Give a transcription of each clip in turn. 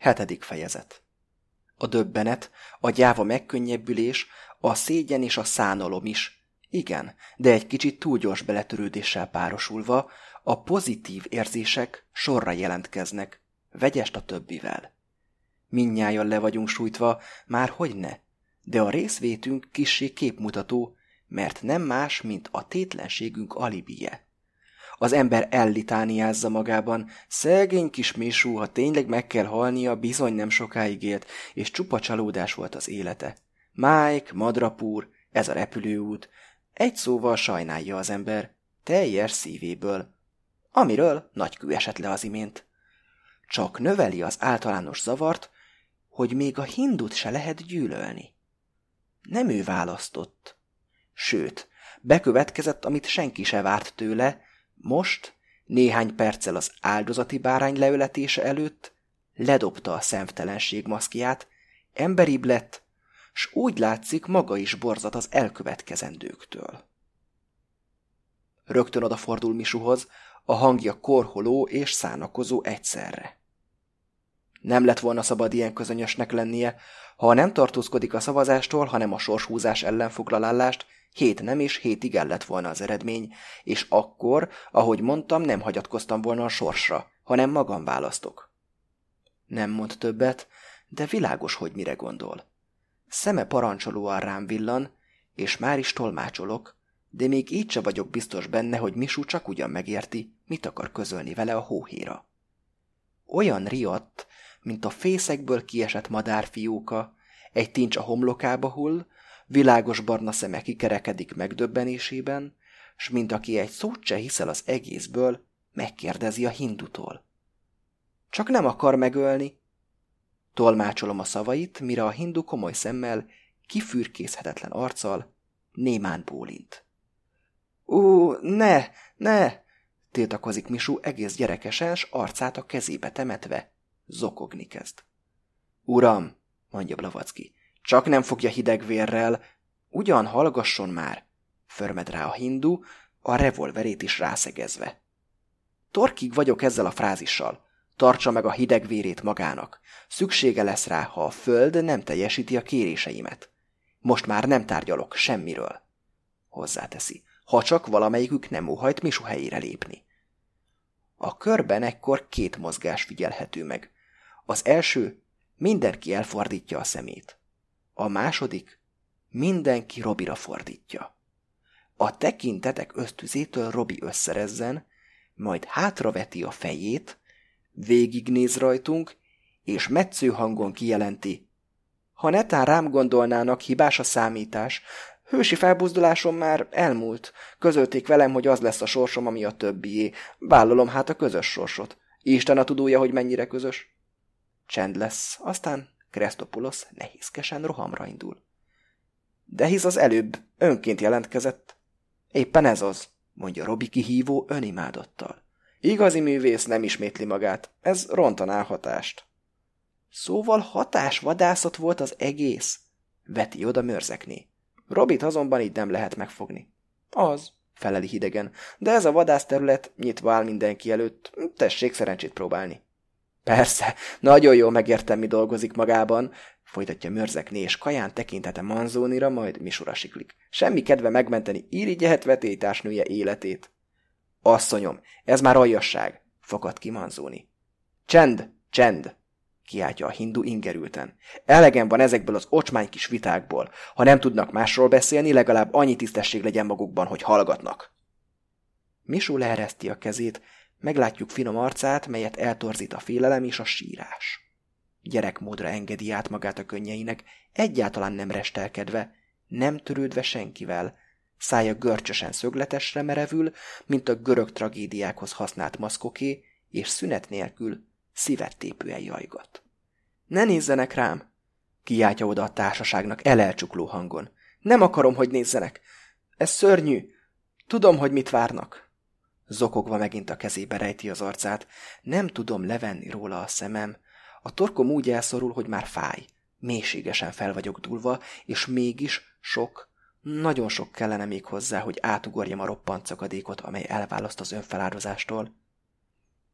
Hetedik fejezet A döbbenet, a gyáva megkönnyebbülés, a szégyen és a szánalom is, igen, de egy kicsit túl gyors beletörődéssel párosulva, a pozitív érzések sorra jelentkeznek, vegyest a többivel. Mindnyájan le vagyunk sújtva, már hogy ne, de a részvétünk kissé képmutató, mert nem más, mint a tétlenségünk alibije. Az ember ellitániázza magában, szegény kis misú, ha tényleg meg kell halnia, bizony nem sokáig élt, és csupa csalódás volt az élete. Mike, madrapúr, ez a repülőút, egy szóval sajnálja az ember, teljes szívéből, amiről nagy kő esett le az imént. Csak növeli az általános zavart, hogy még a hindut se lehet gyűlölni. Nem ő választott. Sőt, bekövetkezett, amit senki se várt tőle, most, néhány perccel az áldozati bárány leöletése előtt, ledobta a szemtelenség maszkját, emberibb lett, s úgy látszik maga is borzat az elkövetkezendőktől. Rögtön odafordul Misuhoz, a hangja korholó és szánakozó egyszerre. Nem lett volna szabad ilyen közönyösnek lennie, ha nem tartózkodik a szavazástól, hanem a sorshúzás ellen foglal állást, hét nem és hét igen lett volna az eredmény, és akkor, ahogy mondtam, nem hagyatkoztam volna a sorsra, hanem magam választok. Nem mond többet, de világos, hogy mire gondol. Szeme parancsolóan rám villan, és már is tolmácsolok, de még így se vagyok biztos benne, hogy Misu csak ugyan megérti, mit akar közölni vele a hóhéra. Olyan riadt, mint a fészekből kiesett madárfióka, egy tincs a homlokába hull, világos barna szeme kikerekedik megdöbbenésében, s mint aki egy szót se hiszel az egészből, megkérdezi a hindutól. Csak nem akar megölni. Tolmácsolom a szavait, mire a hindu komoly szemmel, kifürkészhetetlen arccal, némán bólint. Ú, ne, ne! tiltakozik Misú egész gyerekesen, s arcát a kezébe temetve. Zokogni kezd. Uram, mondja Blavacki, csak nem fogja hideg vérrel. Ugyan hallgasson már, förmed rá a hindu, a revolverét is rászegezve. Torkig vagyok ezzel a frázissal. Tartsa meg a hideg vérét magának. Szüksége lesz rá, ha a föld nem teljesíti a kéréseimet. Most már nem tárgyalok semmiről. Hozzáteszi, ha csak valamelyikük nem óhajt Misu helyére lépni. A körben ekkor két mozgás figyelhető meg. Az első, mindenki elfordítja a szemét. A második, mindenki Robira fordítja. A tekintetek ösztüzétől Robi összerezzen, majd hátraveti a fejét, végignéz rajtunk, és metsző hangon kijelenti. Ha netán rám gondolnának, hibás a számítás, hősi felbuzdulásom már elmúlt. Közölték velem, hogy az lesz a sorsom, ami a többié. Vállalom hát a közös sorsot. Isten a tudója, hogy mennyire közös. Csend lesz, aztán Krestopulos nehézkesen rohamra indul. De hisz az előbb önként jelentkezett. Éppen ez az, mondja Robi kihívó önimádottal. Igazi művész nem ismétli magát, ez rontaná hatást. Szóval hatásvadászat volt az egész, veti oda mörzekné. Robit azonban így nem lehet megfogni. Az, feleli hidegen, de ez a vadászterület nyitva áll mindenki előtt, tessék szerencsét próbálni. Persze, nagyon jól megértem, mi dolgozik magában, folytatja mörzekné, és kaján tekintete Manzónira, majd Misura siklik. Semmi kedve megmenteni irigyet vetétársnője életét. Asszonyom, ez már aljasság, fakad ki Manzóni. Csend, csend, kiáltja a hindu ingerülten. Elegem van ezekből az ocsmány kis vitákból. Ha nem tudnak másról beszélni, legalább annyi tisztesség legyen magukban, hogy hallgatnak. Misu leereszti a kezét, Meglátjuk finom arcát, melyet eltorzít a félelem és a sírás. Gyerekmódra engedi át magát a könnyeinek, egyáltalán nem restelkedve, nem törődve senkivel, szája görcsösen szögletesre merevül, mint a görög tragédiákhoz használt maszkoké, és szünet nélkül szívettépően jajgat. Ne nézzenek rám! Kiáltja oda a társaságnak elelcsukló hangon. Nem akarom, hogy nézzenek! Ez szörnyű! Tudom, hogy mit várnak. Zokogva megint a kezébe rejti az arcát. Nem tudom levenni róla a szemem. A torkom úgy elszorul, hogy már fáj. Mélységesen fel vagyok dulva, és mégis sok, nagyon sok kellene még hozzá, hogy átugorjam a roppant szakadékot, amely elválaszt az önfeláldozástól.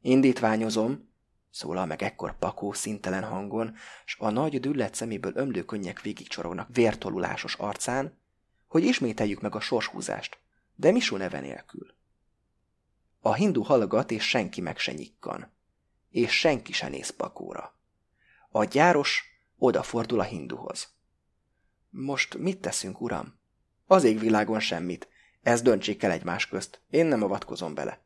Indítványozom, szólal meg ekkor Pakó szintelen hangon, s a nagy düllet szeméből ömlő könnyek végigcsorognak vértolulásos arcán, hogy ismételjük meg a sorshúzást, de Misú neve nélkül. A hindu hallgat, és senki meg se nyikkan. És senki se néz Pakóra. A gyáros odafordul a hinduhoz. Most mit teszünk, uram? Az égvilágon semmit. Ez döntsék el egymás közt. Én nem avatkozom bele.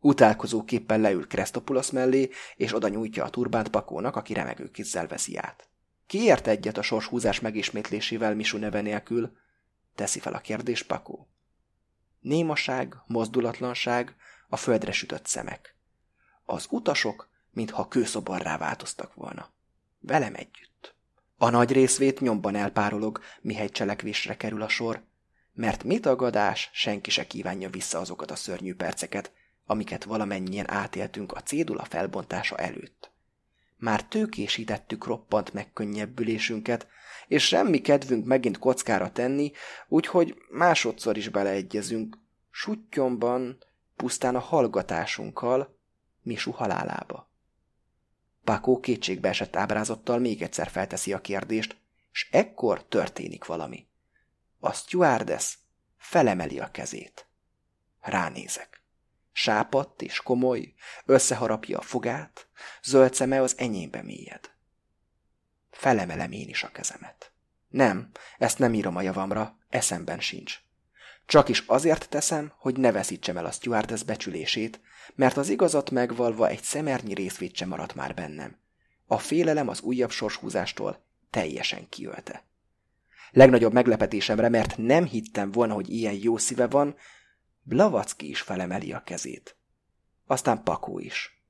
Utálkozó képpen leül Krestopulos mellé, és oda nyújtja a turbánt Pakónak, aki remegő kézzel veszi át. Ki ért egyet a sorshúzás megismétlésével Misu neve nélkül? Teszi fel a kérdés Pakó. Némaság, mozdulatlanság, a földre sütött szemek. Az utasok, mintha kőszobarrá változtak volna. Velem együtt. A nagy részvét nyomban elpárolog, mihely cselekvésre kerül a sor, mert mit tagadás, senki se kívánja vissza azokat a szörnyű perceket, amiket valamennyien átéltünk a cédula felbontása előtt. Már tőkésítettük roppant megkönnyebbülésünket, és semmi kedvünk megint kockára tenni, úgyhogy másodszor is beleegyezünk, suttyomban, pusztán a hallgatásunkkal, Misu halálába. Pakó kétségbe esett ábrázattal még egyszer felteszi a kérdést, és ekkor történik valami. A stewardess felemeli a kezét. Ránézek. Sápadt és komoly, összeharapja a fogát, zöld szeme az enyémbe mélyed. Felemelem én is a kezemet. Nem, ezt nem írom a javamra, eszemben sincs. Csak is azért teszem, hogy ne veszítsem el a stewardess becsülését, mert az igazat megvalva egy szemernyi részvét sem maradt már bennem. A félelem az újabb sorshúzástól teljesen kiölte. Legnagyobb meglepetésemre, mert nem hittem volna, hogy ilyen jó szíve van, Blavacki is felemeli a kezét. Aztán Pakó is.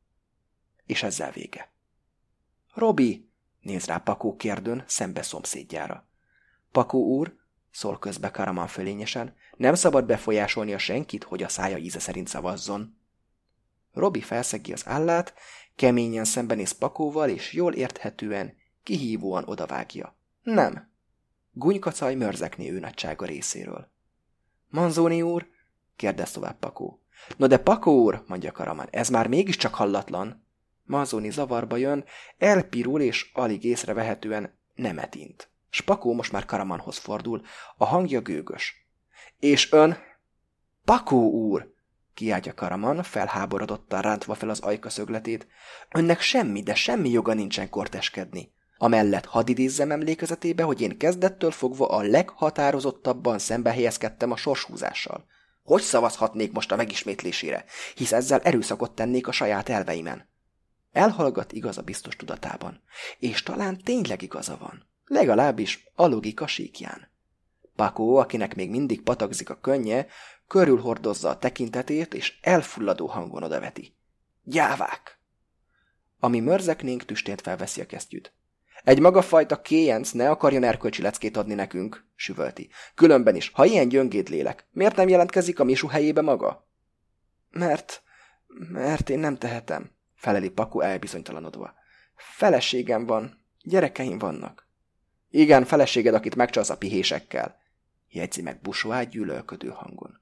És ezzel vége. Robi, néz rá Pakó kérdőn, szembe szomszédjára. Pakó úr, szól közbe Karaman fölényesen, nem szabad befolyásolni a senkit, hogy a szája íze szerint szavazzon. Robi felszegi az állát, keményen szembenéz Pakóval, és jól érthetően, kihívóan odavágja. Nem. Gunykacaj mörzekné ő nagysága részéről. Manzoni úr, kérdez tovább Pakó. No de Pakó úr, mondja Karaman, ez már mégiscsak hallatlan. Manzoni zavarba jön, elpirul és alig észrevehetően nemet int. Spakó most már Karamanhoz fordul, a hangja gőgös. És ön? Pakó úr! kiáltja Karaman, felháborodottan rántva fel az ajka szögletét. Önnek semmi, de semmi joga nincsen korteskedni. Amellett hadd idézzem emlékezetébe, hogy én kezdettől fogva a leghatározottabban szembe helyezkedtem a sorshúzással. Hogy szavazhatnék most a megismétlésére, hisz ezzel erőszakot tennék a saját elveimen? Elhallgat a biztos tudatában, és talán tényleg igaza van. Legalábbis a logika síkján. Pakó, akinek még mindig patagzik a könnye, körülhordozza a tekintetét, és elfulladó hangon odaveti. Gyávák! Ami mörzeknénk, tüstént felveszi a kesztyűt. Egy magafajta kéjenc ne akarjon erkölcsi leckét adni nekünk, süvölti. Különben is, ha ilyen gyöngéd lélek, miért nem jelentkezik a misu helyébe maga? Mert, mert én nem tehetem, feleli Paku elbizonytalanodva. Feleségem van, gyerekeim vannak. Igen, feleséged, akit megcsalsz a pihésekkel, jegyzi meg Busoá gyűlölködő hangon.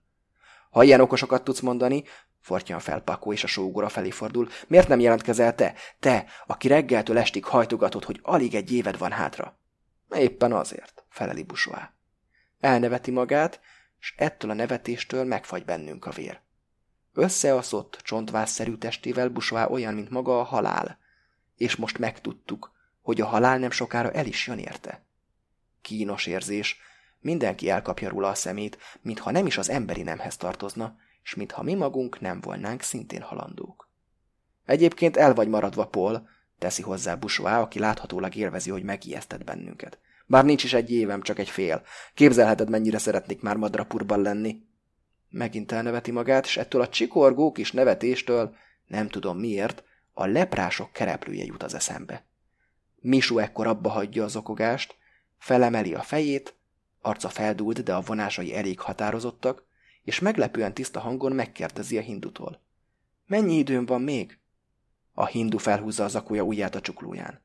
Ha ilyen okosokat tudsz mondani, fortyan fel Pakó és a sógora felé fordul, miért nem jelentkezel te, te, aki reggeltől estig hajtogatod, hogy alig egy éved van hátra? Éppen azért, feleli Busoá. Elneveti magát, s ettől a nevetéstől megfagy bennünk a vér. Összeaszott, csontvásszerű testével Busoá olyan, mint maga a halál, és most megtudtuk, hogy a halál nem sokára el is jön érte. Kínos érzés, mindenki elkapja róla a szemét, mintha nem is az emberi nemhez tartozna, és mintha mi magunk nem volnánk szintén halandók. Egyébként el vagy maradva, Paul, teszi hozzá Bushoá, aki láthatólag élvezi, hogy megijesztett bennünket. Bár nincs is egy évem, csak egy fél. Képzelheted, mennyire szeretnék már madrapurban lenni. Megint elneveti magát, és ettől a csikorgó kis nevetéstől, nem tudom miért, a leprások kereplője jut az eszembe. Misu ekkor abba hagyja az okogást, felemeli a fejét, arca feldúlt, de a vonásai elég határozottak, és meglepően tiszta hangon megkérdezi a hindutól. Mennyi időm van még? A hindu felhúzza az akója ujját a csuklóján.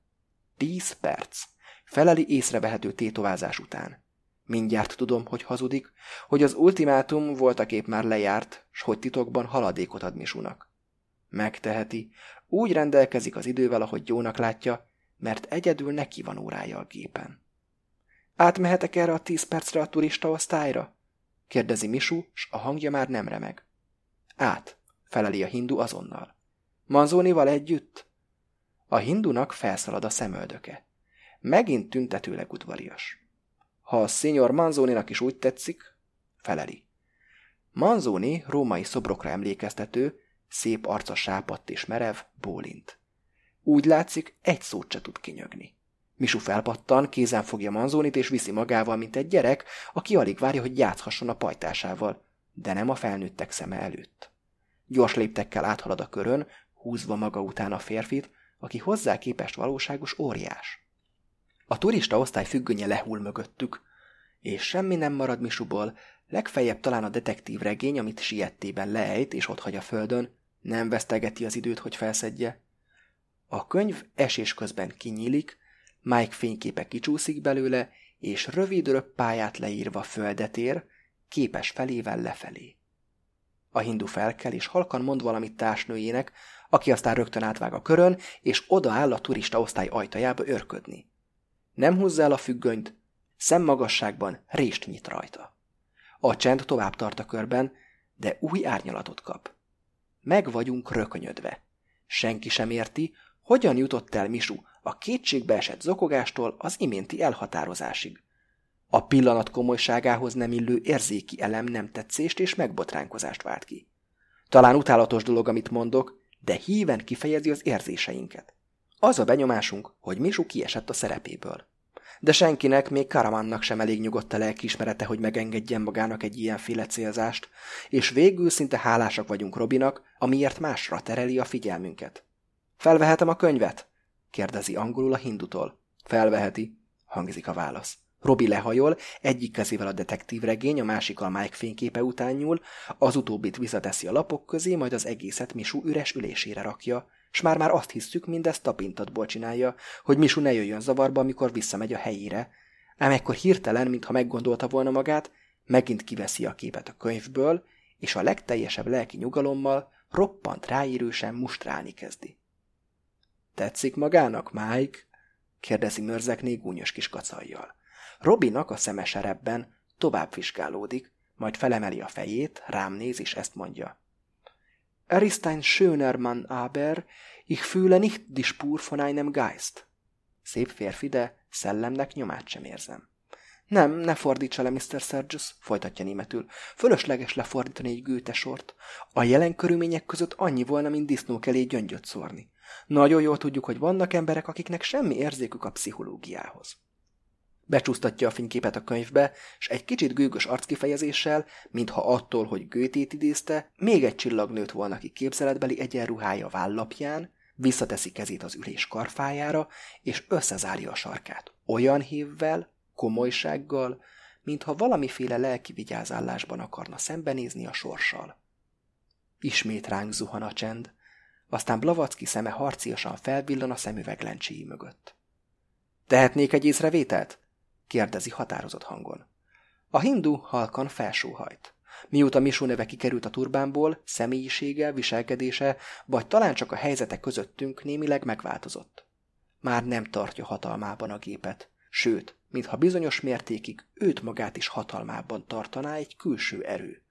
Tíz perc. Feleli észrevehető tétovázás után. Mindjárt tudom, hogy hazudik, hogy az ultimátum voltak épp már lejárt, s hogy titokban haladékot ad Misunak. Megteheti, Úgy rendelkezik az idővel, ahogy jónak látja, mert egyedül neki van órája a gépen. Átmehetek erre a tíz percre a turista osztályra? kérdezi Misu, s a hangja már nem remeg. Át, feleli a hindu azonnal. Manzónival együtt? A hindunak felszalad a szemöldöke. Megint tüntetőleg udvarias. Ha a szenyor Manzóninak is úgy tetszik, feleli. Manzoni római szobrokra emlékeztető, szép arca sápadt és merev, bólint. Úgy látszik, egy szót se tud kinyögni. Misu felpattan, kézen fogja Manzónit és viszi magával, mint egy gyerek, aki alig várja, hogy játszhasson a pajtásával, de nem a felnőttek szeme előtt. Gyors léptekkel áthalad a körön, húzva maga után a férfit, aki hozzá képest valóságos óriás. A turista osztály függönye lehull mögöttük, és semmi nem marad Misuból, legfeljebb talán a detektív regény, amit siettében leejt és ott hagy a földön, nem vesztegeti az időt, hogy felszedje. A könyv esés közben kinyílik, Mike fényképe kicsúszik belőle, és rövid röppáját leírva földet ér, képes felével lefelé. A hindu felkel, és halkan mond valamit társnőjének, aki aztán rögtön átvág a körön, és odaáll a turista osztály ajtajába örködni. Nem húzza el a függönyt, szemmagasságban rést nyit rajta. A csend tovább tart a körben, de új árnyalatot kap. Meg vagyunk rökönyödve. Senki sem érti, hogyan jutott el Misu a kétségbe esett zokogástól az iménti elhatározásig. A pillanat komolyságához nem illő érzéki elem nem tetszést és megbotránkozást vált ki. Talán utálatos dolog, amit mondok, de híven kifejezi az érzéseinket. Az a benyomásunk, hogy Misu kiesett a szerepéből. De senkinek, még Karamannak sem elég nyugodt a lelkiismerete, hogy megengedjen magának egy ilyenféle célzást, és végül szinte hálásak vagyunk Robinak, amiért másra tereli a figyelmünket. Felvehetem a könyvet? kérdezi angolul a hindutól. Felveheti, hangzik a válasz. Robi lehajol, egyik kezével a detektív regény, a másik a Mike fényképe után nyúl, az utóbbit visszateszi a lapok közé, majd az egészet Misu üres ülésére rakja, s már-már azt hisszük, mindezt tapintatból csinálja, hogy Misu ne jöjjön zavarba, amikor visszamegy a helyére. Ám ekkor hirtelen, mintha meggondolta volna magát, megint kiveszi a képet a könyvből, és a legteljesebb lelki nyugalommal roppant ráírősen mustrálni kezdi. Tetszik magának, Mike? kérdezi mörzekné gúnyos kis kacajjal. Robinak a szeme serebben tovább vizsgálódik, majd felemeli a fejét, rám néz és ezt mondja. Er ist ein schöner Mann, aber ich fühle nicht die Spur von einem Geist. Szép férfi, de szellemnek nyomát sem érzem. Nem, ne fordítsa le, Mr. Sergius, folytatja németül. Fölösleges lefordítani egy gőtesort. A jelen körülmények között annyi volna, mint disznók elé gyöngyöt szórni. Nagyon jól tudjuk, hogy vannak emberek, akiknek semmi érzékük a pszichológiához. Becsúsztatja a fényképet a könyvbe, és egy kicsit gőgös arckifejezéssel, mintha attól, hogy Gőtét idézte, még egy csillag nőtt volna ki képzeletbeli egyenruhája vállapján, visszateszi kezét az ülés karfájára, és összezárja a sarkát. Olyan hívvel, komolysággal, mintha valamiféle lelki vigyázállásban akarna szembenézni a sorssal. Ismét ránk zuhan a csend, aztán Blavacki szeme harciasan felvillan a szemüveg lencséi mögött. Tehetnék egy észrevételt? Kérdezi határozott hangon. A hindu halkan felsóhajt. Mióta Misú neve kikerült a turbánból, személyisége, viselkedése, vagy talán csak a helyzete közöttünk némileg megváltozott. Már nem tartja hatalmában a gépet, sőt, mintha bizonyos mértékig őt magát is hatalmában tartaná egy külső erő.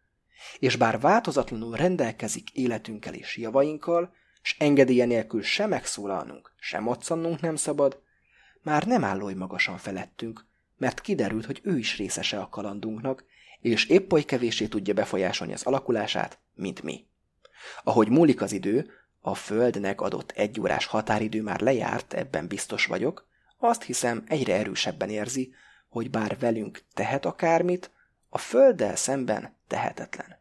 És bár változatlanul rendelkezik életünkkel és javainkkal, s engedélye nélkül sem megszólalnunk, sem moccannunk nem szabad, már nem áll oly magasan felettünk, mert kiderült, hogy ő is részese a kalandunknak, és épp oly kevésé tudja befolyásolni az alakulását, mint mi. Ahogy múlik az idő, a Földnek adott egy órás határidő már lejárt, ebben biztos vagyok, azt hiszem egyre erősebben érzi, hogy bár velünk tehet akármit, a Földdel szemben tehetetlen.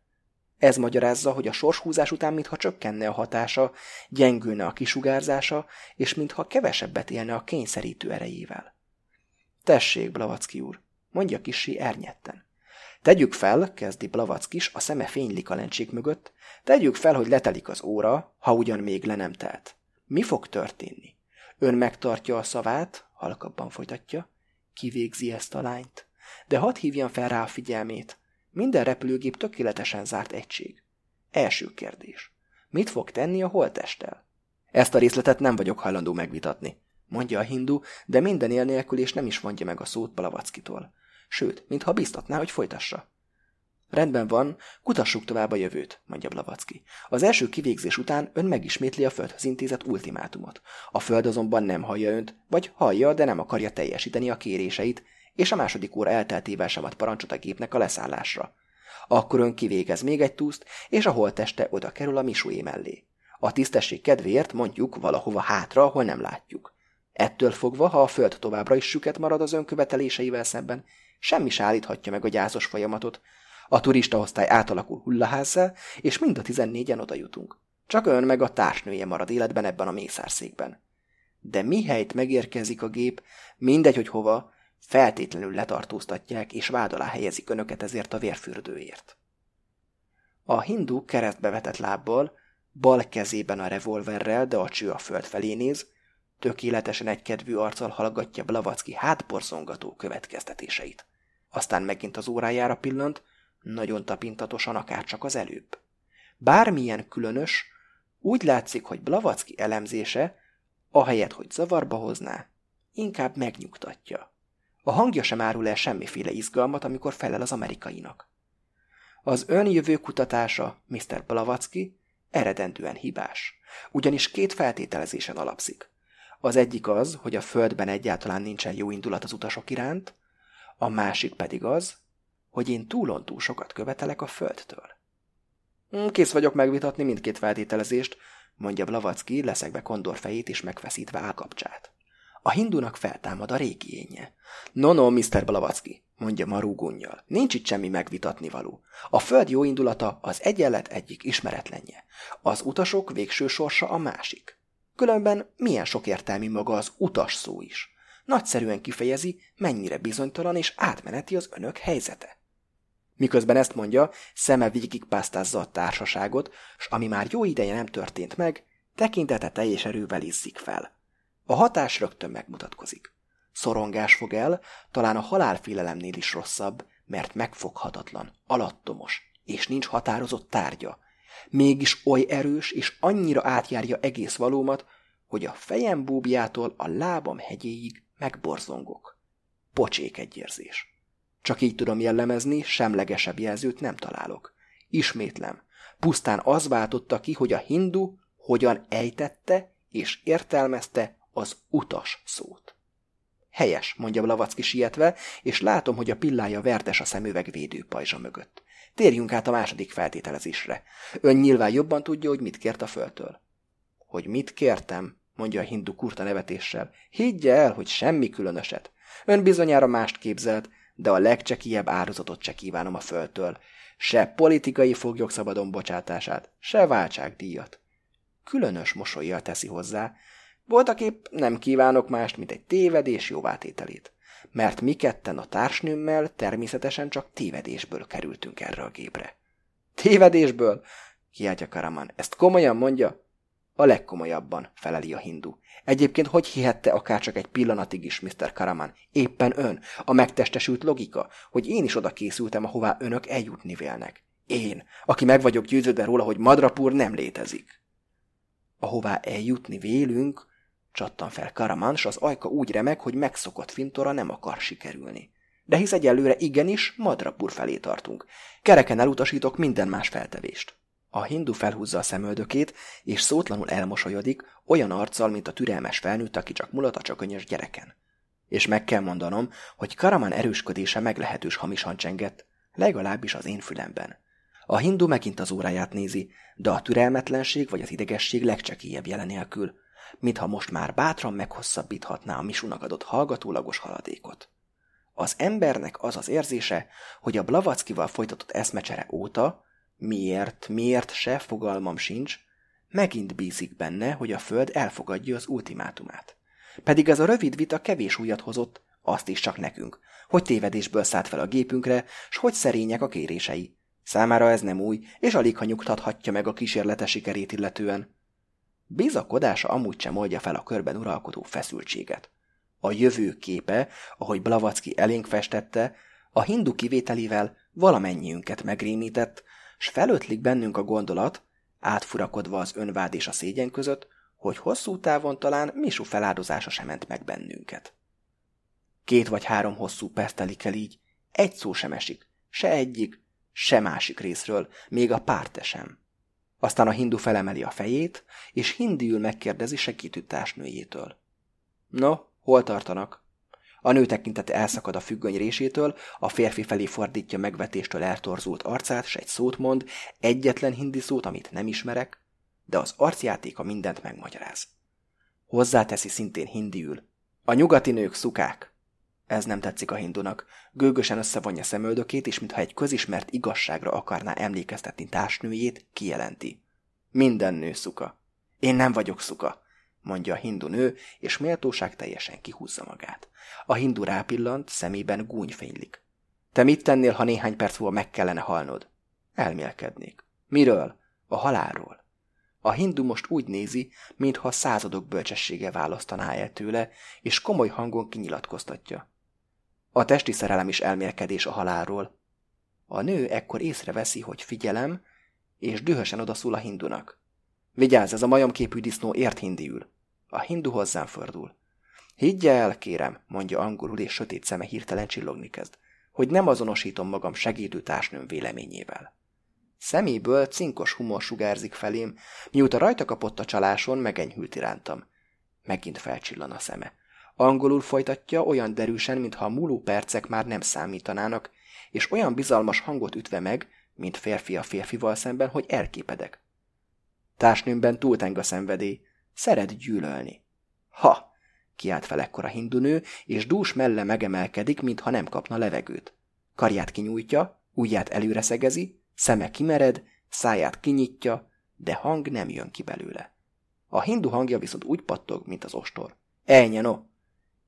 Ez magyarázza, hogy a sorshúzás után mintha csökkenne a hatása, gyengülne a kisugárzása, és mintha kevesebbet élne a kényszerítő erejével. Tessék, Blavacki úr, mondja kisi ernyetten. Tegyük fel, kezdi Blavackis, a szeme fénylik a lencsék mögött, tegyük fel, hogy letelik az óra, ha ugyan még le nem telt. Mi fog történni? Ön megtartja a szavát, halkabban folytatja, kivégzi ezt a lányt. De hadd hívjam fel rá a figyelmét. Minden repülőgép tökéletesen zárt egység. Első kérdés. Mit fog tenni a holtesttel? Ezt a részletet nem vagyok hajlandó megvitatni, mondja a hindu, de minden él nélkül és nem is mondja meg a szót Blavackitól. Sőt, mintha biztatná, hogy folytassa. Rendben van, kutassuk tovább a jövőt, mondja Blavacki. Az első kivégzés után ön megismétli a földhöz intézett ultimátumot. A föld azonban nem hallja önt, vagy hallja, de nem akarja teljesíteni a kéréseit, és a második óra elteltével sem ad parancsot a gépnek a leszállásra. Akkor ön kivégez még egy túszt, és a holteste oda kerül a misué mellé. A tisztesség kedvéért mondjuk valahova hátra, ahol nem látjuk. Ettől fogva, ha a föld továbbra is süket marad az önköveteléseivel szemben, semmi se állíthatja meg a gyászos folyamatot, a turista osztály átalakul hullaházzá, és mind a tizennégyen oda jutunk. Csak ön meg a társnője marad életben ebben a mészárszékben. De mihelyt megérkezik a gép, mindegy, hogy hova, feltétlenül letartóztatják, és vád alá helyezik önöket ezért a vérfürdőért. A hindu keresztbe vetett lábbal, bal kezében a revolverrel, de a cső a föld felé néz, tökéletesen egykedvű arccal hallgatja Blavacki hátborzongató következtetéseit. Aztán megint az órájára pillant, nagyon tapintatosan akárcsak az előbb. Bármilyen különös, úgy látszik, hogy Blavacki elemzése, ahelyett, hogy zavarba hozná, inkább megnyugtatja. A hangja sem árul el semmiféle izgalmat, amikor felel az amerikainak. Az önjövő kutatása, Mr. Blavacki, eredendően hibás, ugyanis két feltételezésen alapszik. Az egyik az, hogy a Földben egyáltalán nincsen jó indulat az utasok iránt, a másik pedig az, hogy én túlon túl sokat követelek a földtől. Hm, kész vagyok megvitatni mindkét feltételezést, mondja Blavacki, leszekbe kondor fejét és megfeszítve állkapcsát. A hindunak feltámad a régiénye. No, no, Mr. Blavacki, mondja Marú gunnyal. Nincs itt semmi megvitatni való. A föld jó indulata az egyenlet egyik ismeretlenje. Az utasok végső sorsa a másik. Különben milyen sok értelmi maga az utas szó is. Nagyszerűen kifejezi, mennyire bizonytalan és átmeneti az önök helyzete. Miközben ezt mondja, szeme végig pásztázza a társaságot, s ami már jó ideje nem történt meg, tekintete teljes erővel izzik fel. A hatás rögtön megmutatkozik. Szorongás fog el, talán a halálfélelemnél is rosszabb, mert megfoghatatlan, alattomos, és nincs határozott tárgya. Mégis oly erős, és annyira átjárja egész valómat, hogy a fejem búbjától a lábam hegyéig megborzongok. Pocsék egy érzés. Csak így tudom jellemezni, semlegesebb jelzőt nem találok. Ismétlem, pusztán az váltotta ki, hogy a hindu hogyan ejtette és értelmezte az utas szót. Helyes, mondja Blavacki sietve, és látom, hogy a pillája verdes a szemüveg védőpajzsa mögött. Térjünk át a második feltételezésre. Ön nyilván jobban tudja, hogy mit kért a földtől. Hogy mit kértem, mondja a hindu kurta nevetéssel. Higgye el, hogy semmi különöset. Ön bizonyára mást képzelt, de a legcsekélyebb áldozatot se kívánom a földtől. Se politikai foglyok szabadon bocsátását, se váltságdíjat. Különös mosolyjal teszi hozzá, voltak épp nem kívánok mást, mint egy tévedés jóvátételét. Mert mi ketten a társnőmmel természetesen csak tévedésből kerültünk erre a gépre. Tévedésből? Kiáltja Karaman. Ezt komolyan mondja? A legkomolyabban, feleli a hindu. Egyébként hogy hihette akár csak egy pillanatig is, Mr. Karaman? Éppen ön, a megtestesült logika, hogy én is oda készültem, ahová önök eljutni vélnek. Én, aki meg vagyok győződve róla, hogy Madrapur nem létezik. Ahová eljutni vélünk, csattan fel Karaman, s az ajka úgy remeg, hogy megszokott fintora nem akar sikerülni. De hisz egyelőre igenis Madrapur felé tartunk. Kereken elutasítok minden más feltevést. A hindu felhúzza a szemöldökét, és szótlanul elmosolyodik, olyan arccal, mint a türelmes felnőtt, aki csak mulat a csökönyös gyereken. És meg kell mondanom, hogy Karaman erősködése meglehetős hamisan csengett, legalábbis az én fülemben. A hindu megint az óráját nézi, de a türelmetlenség vagy az idegesség legcsekélyebb jelenélkül, mintha most már bátran meghosszabbíthatná a misunak adott hallgatólagos haladékot. Az embernek az az érzése, hogy a Blavackival folytatott eszmecsere óta Miért, miért se, fogalmam sincs, megint bízik benne, hogy a Föld elfogadja az ultimátumát. Pedig ez a rövid vita kevés újat hozott, azt is csak nekünk, hogy tévedésből szállt fel a gépünkre, s hogy szerények a kérései. Számára ez nem új, és alig ha nyugtathatja meg a kísérlete sikerét illetően. Bizakodása amúgy sem oldja fel a körben uralkodó feszültséget. A jövő képe, ahogy Blavacki elénk festette, a hindu kivételével valamennyiünket megrémített, s felötlik bennünk a gondolat, átfurakodva az önvád és a szégyen között, hogy hosszú távon talán Misu feláldozása sem ment meg bennünket. Két vagy három hosszú perc el így, egy szó sem esik, se egyik, se másik részről, még a párte sem. Aztán a hindu felemeli a fejét, és hindiül megkérdezi segítő társnőjétől. No, hol tartanak? A nő tekintete elszakad a függöny résétől, a férfi felé fordítja megvetéstől eltorzult arcát, s egy szót mond, egyetlen hindi szót, amit nem ismerek, de az arcjátéka mindent megmagyaráz. Hozzáteszi szintén hindiül. A nyugati nők szukák. Ez nem tetszik a hindunak. Gőgösen összevonja szemöldökét, és mintha egy közismert igazságra akarná emlékeztetni társnőjét, kijelenti. Minden nő szuka. Én nem vagyok szuka, mondja a hindu nő, és méltóság teljesen kihúzza magát. A hindu rápillant, szemében gúny fénylik. Te mit tennél, ha néhány perc múlva meg kellene halnod? Elmélkednék. Miről? A halálról. A hindu most úgy nézi, mintha a századok bölcsessége választaná el tőle, és komoly hangon kinyilatkoztatja. A testi szerelem is elmélkedés a halálról. A nő ekkor észreveszi, hogy figyelem, és dühösen odaszól a hindunak. Vigyázz, ez a majomképű disznó ért hindiül. A hindu hozzám fordul. Higgy el, kérem, mondja angolul, és sötét szeme hirtelen csillogni kezd, hogy nem azonosítom magam segítő társnőm véleményével. Szeméből cinkos humor sugárzik felém, mióta rajta kapott a csaláson, megenyhült irántam. Megint felcsillan a szeme. Angolul folytatja olyan derűsen, mintha a múló percek már nem számítanának, és olyan bizalmas hangot ütve meg, mint férfi a férfival szemben, hogy elképedek. Társnőmben túlteng a szenvedély, szeret gyűlölni. Ha! kiált fel ekkor a hindunő, és dús melle megemelkedik, mintha nem kapna levegőt. Karját kinyújtja, ujját előre szegezi, szeme kimered, száját kinyitja, de hang nem jön ki belőle. A hindu hangja viszont úgy pattog, mint az ostor. Ejnye no!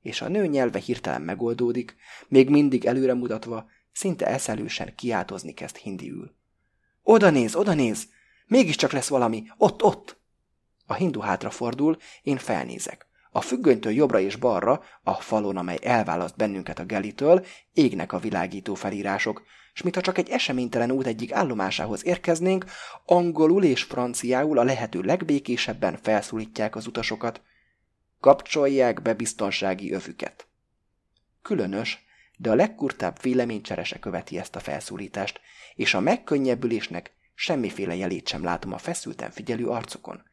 És a nő nyelve hirtelen megoldódik, még mindig előre mutatva, szinte eszelősen kiáltozni kezd hindiül. Oda néz, oda néz! Mégiscsak lesz valami! Ott, ott! A hindu hátrafordul, én felnézek. A függönytől jobbra és balra, a falon, amely elválaszt bennünket a gelitől, égnek a világító felírások, s mintha csak egy eseménytelen út egyik állomásához érkeznénk, angolul és franciául a lehető legbékésebben felszólítják az utasokat. Kapcsolják be biztonsági övüket. Különös, de a legkurtább véleménycserese követi ezt a felszólítást, és a megkönnyebbülésnek semmiféle jelét sem látom a feszülten figyelő arcokon.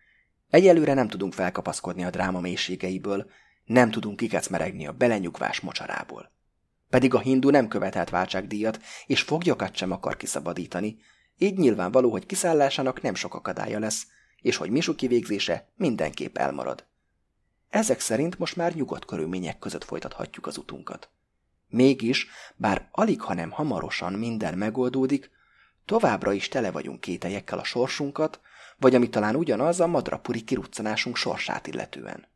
Egyelőre nem tudunk felkapaszkodni a dráma mélységeiből, nem tudunk kikecmeregni a belenyugvás mocsarából. Pedig a hindu nem követelt váltságdíjat, és foglyokat sem akar kiszabadítani, így nyilvánvaló, hogy kiszállásának nem sok akadálya lesz, és hogy Misu kivégzése mindenképp elmarad. Ezek szerint most már nyugodt körülmények között folytathatjuk az utunkat. Mégis, bár alig, hanem hamarosan minden megoldódik, továbbra is tele vagyunk kételyekkel a sorsunkat, vagy ami talán ugyanaz a madrapuri kiruccanásunk sorsát illetően.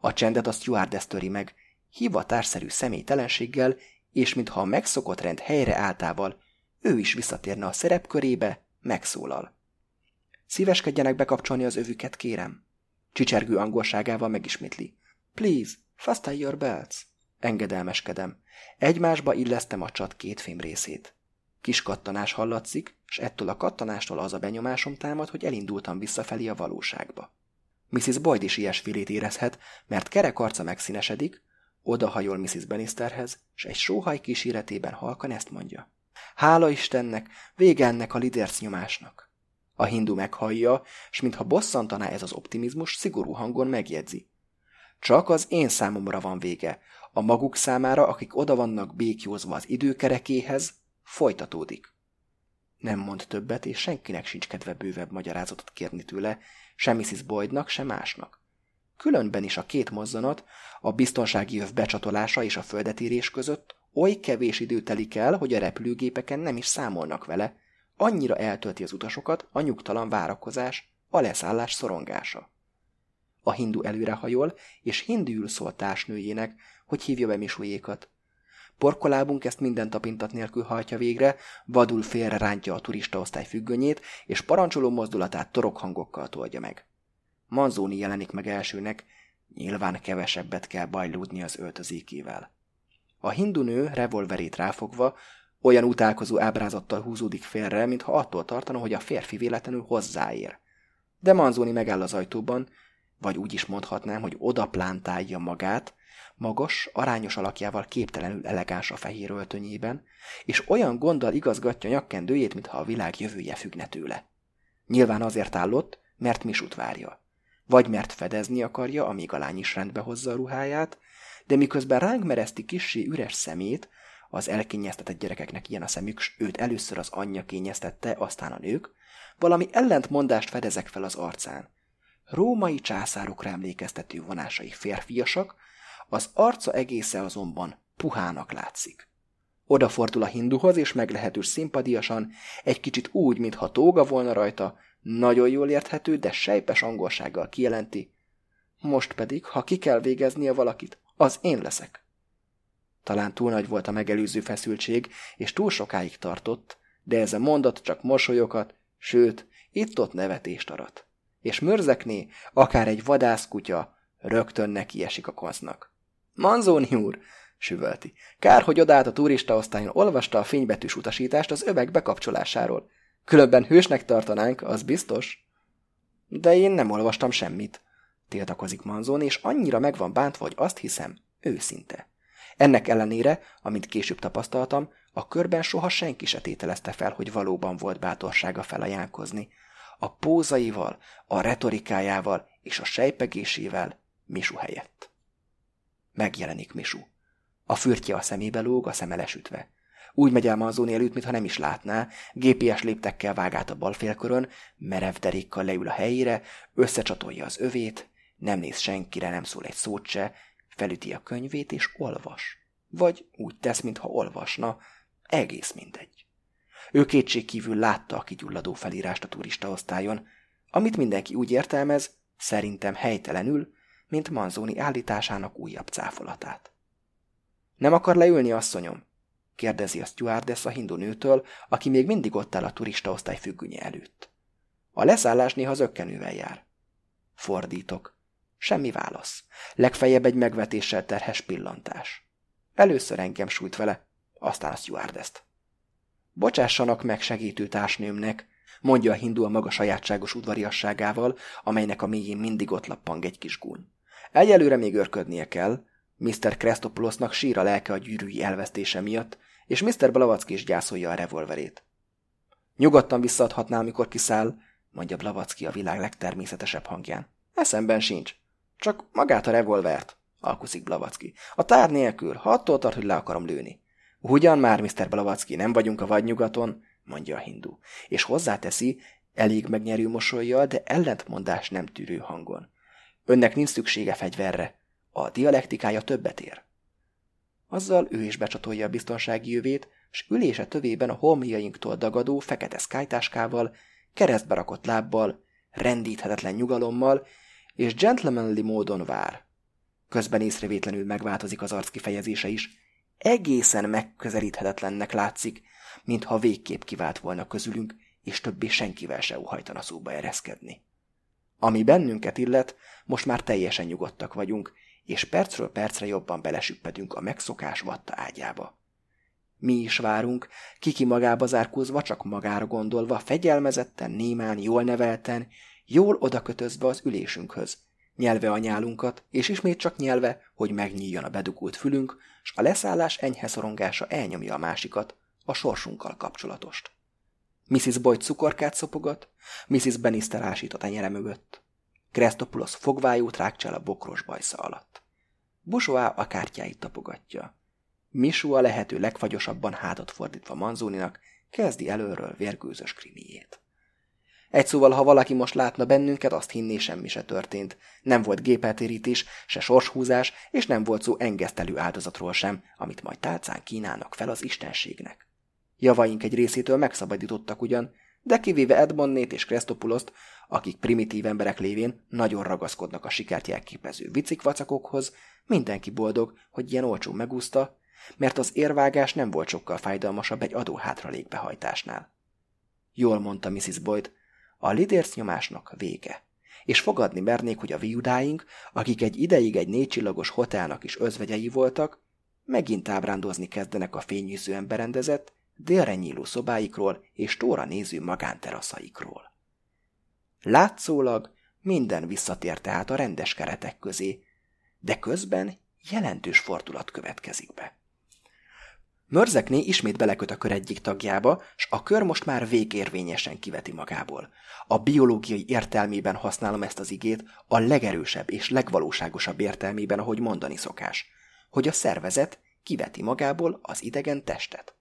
A csendet a stewardess töri meg, hivatásszerű személytelenséggel, és mintha a megszokott rend helyre álltával, ő is visszatérne a szerepkörébe, megszólal. Szíveskedjenek bekapcsolni az övüket, kérem. Csicsergő angolságával megismétli. Please, fasten your belts. Engedelmeskedem. Egymásba illesztem a csat két fém részét. Kis kattanás hallatszik, és ettől a kattanástól az a benyomásom támad, hogy elindultam visszafelé a valóságba. Mrs. Boyd is ilyesfélét érezhet, mert kerek arca megszínesedik, odahajol Mrs. Bannisterhez, és egy sóhaj kíséretében halkan ezt mondja. Hála Istennek, vége ennek a lidérc nyomásnak. A hindu meghallja, s mintha bosszantaná ez az optimizmus, szigorú hangon megjegyzi. Csak az én számomra van vége, a maguk számára, akik oda vannak békjózva az időkerekéhez, folytatódik. Nem mond többet, és senkinek sincs kedve bővebb magyarázatot kérni tőle, sem Mrs. Boydnak, sem másnak. Különben is a két mozzanat, a biztonsági öv becsatolása és a földetérés között oly kevés idő telik el, hogy a repülőgépeken nem is számolnak vele, annyira eltölti az utasokat a nyugtalan várakozás, a leszállás szorongása. A hindu előrehajol, és hindűül szól társnőjének, hogy hívja be misujékat. Porkolábunk ezt minden tapintat nélkül hajtja végre, vadul félre rántja a turistaosztály függönyét, és parancsoló mozdulatát torokhangokkal tolja meg. Manzóni jelenik meg elsőnek, nyilván kevesebbet kell bajlódni az öltözékével. A hindu nő revolverét ráfogva olyan utálkozó ábrázattal húzódik félre, mintha attól tartana, hogy a férfi véletlenül hozzáér. De Manzoni megáll az ajtóban, vagy úgy is mondhatnám, hogy oda plántálja magát, magas, arányos alakjával képtelenül elegáns a fehér öltönyében, és olyan gonddal igazgatja nyakkendőjét, mintha a világ jövője függne tőle. Nyilván azért állott, mert Misut várja. Vagy mert fedezni akarja, amíg a lány is rendbe hozza a ruháját, de miközben ránk mereszti kissé üres szemét, az elkényeztetett gyerekeknek ilyen a szemük, s őt először az anyja kényeztette, aztán a nők, valami ellentmondást fedezek fel az arcán. Római császárokra emlékeztető vonásai férfiasak, az arca egésze azonban puhának látszik. Odafordul a hinduhoz, és meglehetős szimpadiasan, egy kicsit úgy, mintha tóga volna rajta, nagyon jól érthető, de sejpes angolsággal kijelenti. Most pedig, ha ki kell végeznie valakit, az én leszek. Talán túl nagy volt a megelőző feszültség, és túl sokáig tartott, de ez a mondat csak mosolyokat, sőt, itt-ott nevetést arat. És mörzekné, akár egy vadászkutya, rögtön neki esik a konznak. Manzóni úr, süvölti. Kár, hogy odállt a turista osztályon olvasta a fénybetűs utasítást az öveg bekapcsolásáról. Különben hősnek tartanánk, az biztos. De én nem olvastam semmit, tiltakozik Manzón, és annyira meg van bántva, hogy azt hiszem, őszinte. Ennek ellenére, amint később tapasztaltam, a körben soha senki se tételezte fel, hogy valóban volt bátorsága felajánkozni. A pózaival, a retorikájával és a sejpegésével Misu helyett. Megjelenik Misu. A fürtje a szemébe lóg, a szeme lesütve. Úgy megy el Manzoni előtt, mintha nem is látná, GPS léptekkel vág át a balfélkörön, merev derékkal leül a helyére, összecsatolja az övét, nem néz senkire, nem szól egy szót se, felüti a könyvét és olvas. Vagy úgy tesz, mintha olvasna, egész mindegy. Ő kétségkívül látta a kigyulladó felírást a turista osztályon, amit mindenki úgy értelmez, szerintem helytelenül, mint Manzoni állításának újabb cáfolatát. Nem akar leülni, asszonyom? kérdezi a stewardess a hindu nőtől, aki még mindig ott áll a turista osztály függönye előtt. A leszállás néha zöggenővel jár. Fordítok. Semmi válasz. Legfeljebb egy megvetéssel terhes pillantás. Először engem sújt vele, aztán a stewardess-t. Bocsássanak meg segítő társnőmnek, mondja a hindu a maga sajátságos udvariasságával, amelynek a mélyén mindig ott lappang egy kis gún. Egyelőre még örködnie kell, Mr. Krestopulosnak sír a lelke a gyűrűi elvesztése miatt, és Mr. Blavacki is gyászolja a revolverét. Nyugodtan visszaadhatná, amikor kiszáll, mondja Blavacki a világ legtermészetesebb hangján. Eszemben sincs. Csak magát a revolvert, alkuszik Blavacki. A tár nélkül, ha attól tart, hogy le akarom lőni. Ugyan már, Mr. Blavacki, nem vagyunk a vadnyugaton, mondja a hindu, és hozzáteszi, elég megnyerő mosolyjal, de ellentmondás nem tűrő hangon. Önnek nincs szüksége fegyverre. A dialektikája többet ér. Azzal ő is becsatolja a biztonsági jövét, s ülése tövében a holmiainktól dagadó fekete szkájtáskával, keresztbe rakott lábbal, rendíthetetlen nyugalommal és gentlemanly módon vár. Közben észrevétlenül megváltozik az arc kifejezése is. Egészen megközelíthetetlennek látszik, mintha végképp kivált volna közülünk, és többé senkivel se uhajtana szóba ereszkedni. Ami bennünket illet, most már teljesen nyugodtak vagyunk, és percről percre jobban belesüppedünk a megszokás vatta ágyába. Mi is várunk, kiki magába zárkózva, csak magára gondolva, fegyelmezetten, némán, jól nevelten, jól odakötözve az ülésünkhöz, nyelve a nyálunkat, és ismét csak nyelve, hogy megnyíljon a bedugult fülünk, s a leszállás enyhe szorongása elnyomja a másikat, a sorsunkkal kapcsolatost. Mrs. Boyd cukorkát szopogat, Mrs. Bannister ásít a tenyere mögött. Krestopulos fogvájót rákcsál a bokros bajsza alatt. Busoá a kártyáit tapogatja. Misu a lehető legfagyosabban hátat fordítva Manzóninak kezdi előről vérgőzös krimiét. Egy szóval, ha valaki most látna bennünket, azt hinné semmi se történt. Nem volt gépeltérítés, se sorshúzás, és nem volt szó engesztelő áldozatról sem, amit majd tálcán kínálnak fel az istenségnek. Javaink egy részétől megszabadítottak ugyan, de kivéve Edmondnét és Krestopuloszt, akik primitív emberek lévén nagyon ragaszkodnak a sikert jelképező vicikvacakokhoz, mindenki boldog, hogy ilyen olcsó megúszta, mert az érvágás nem volt sokkal fájdalmasabb egy adóhátralék behajtásnál. Jól mondta Mrs. Boyd, a lidérc nyomásnak vége. És fogadni mernék, hogy a viudáink, akik egy ideig egy négycsillagos hotelnak is özvegyei voltak, megint ábrándozni kezdenek a fényűzően berendezett, délre nyíló szobáikról és tóra néző magánteraszaikról. Látszólag Minden visszatér tehát a rendes keretek közé, de közben jelentős fordulat következik be. Mörzekné ismét beleköt a kör egyik tagjába, s a kör most már végérvényesen kiveti magából. A biológiai értelmében használom ezt az igét, a legerősebb és legvalóságosabb értelmében, ahogy mondani szokás, hogy a szervezet kiveti magából az idegen testet.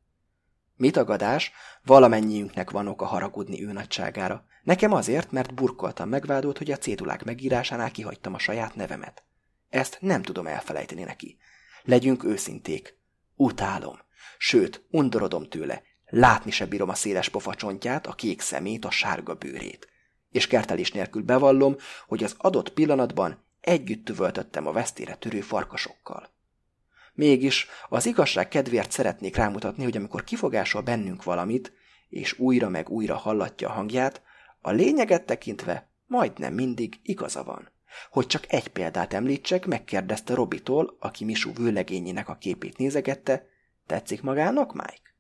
Mi tagadás, valamennyiünknek van oka haragudni ő nagyságára. Nekem azért, mert burkoltam megvádult, hogy a cédulák megírásánál kihagytam a saját nevemet. Ezt nem tudom elfelejteni neki. Legyünk őszinték. Utálom. Sőt, undorodom tőle. Látni se bírom a széles pofacsontját, a kék szemét, a sárga bőrét. És kertelés nélkül bevallom, hogy az adott pillanatban együtt tüvöltöttem a vesztére törő farkasokkal. Mégis az igazság kedvéért szeretnék rámutatni, hogy amikor kifogásol bennünk valamit, és újra meg újra hallatja a hangját, a lényeget tekintve majdnem mindig igaza van. Hogy csak egy példát említsek, megkérdezte Robitól, aki Misú vőlegényének a képét nézegette, tetszik magának, Mike?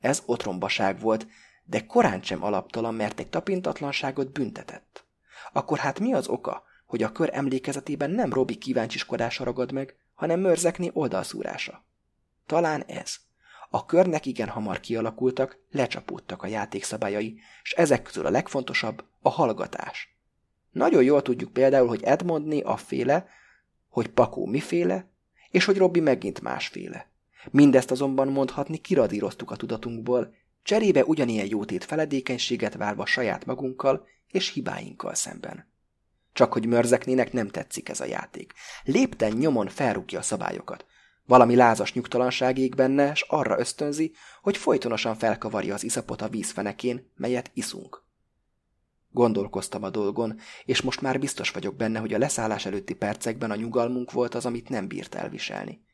Ez otrombaság volt, de korán sem alaptalan, mert egy tapintatlanságot büntetett. Akkor hát mi az oka, hogy a kör emlékezetében nem Robi kíváncsiskodása ragad meg, hanem mörzekni oldalszúrása? Talán ez. A körnek igen hamar kialakultak, lecsapódtak a játékszabályai, és ezek közül a legfontosabb a hallgatás. Nagyon jól tudjuk például, hogy Edmondni a féle, hogy Pakó miféle, és hogy Robbi megint másféle. Mindezt azonban mondhatni kiradíroztuk a tudatunkból, cserébe ugyanilyen jótét feledékenységet várva saját magunkkal és hibáinkkal szemben. Csak hogy mörzeknének nem tetszik ez a játék. Lépten nyomon felrúgja a szabályokat. Valami lázas nyugtalanság ég benne, s arra ösztönzi, hogy folytonosan felkavarja az iszapot a vízfenekén, melyet iszunk. Gondolkoztam a dolgon, és most már biztos vagyok benne, hogy a leszállás előtti percekben a nyugalmunk volt az, amit nem bírt elviselni.